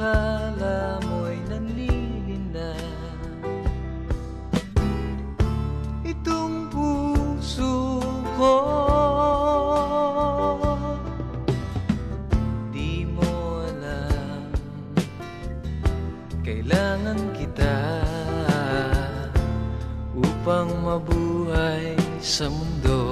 akala mo'y nanlilina. Itong puso ko Di mo alam Kailangan kita Upang mabuhay sa mundo.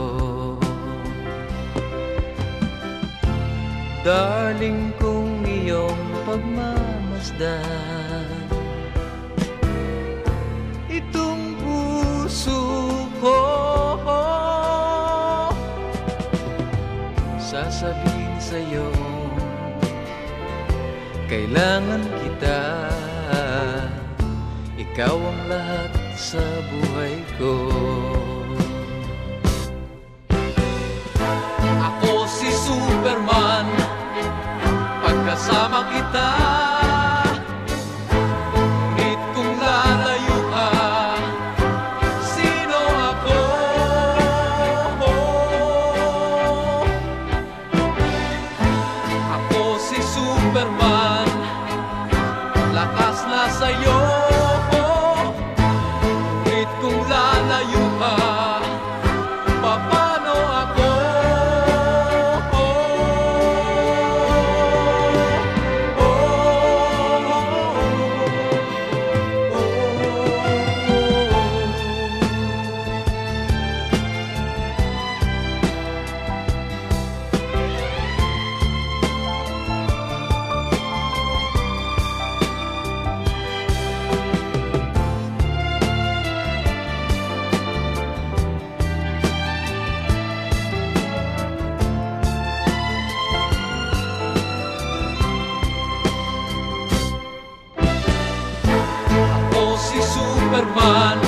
Darling kong iyong pagmamasdan. Itong puso ko Sasabihin sa'yo Kailangan kita. Ikaw ang lahat sa buhay ko Lakas na sa'yo Superman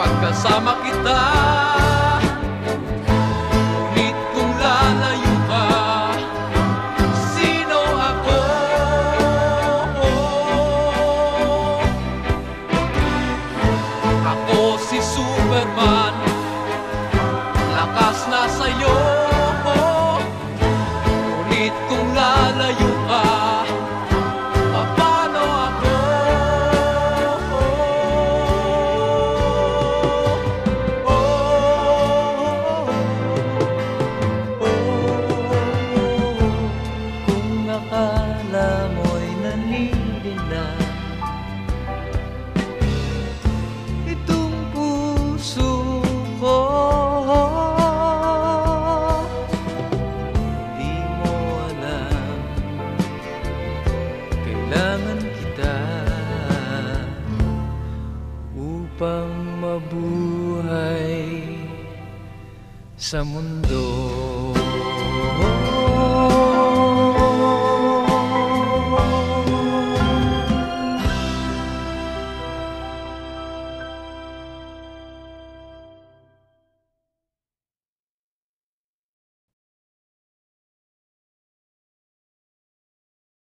Pagkasama kita sa mundo.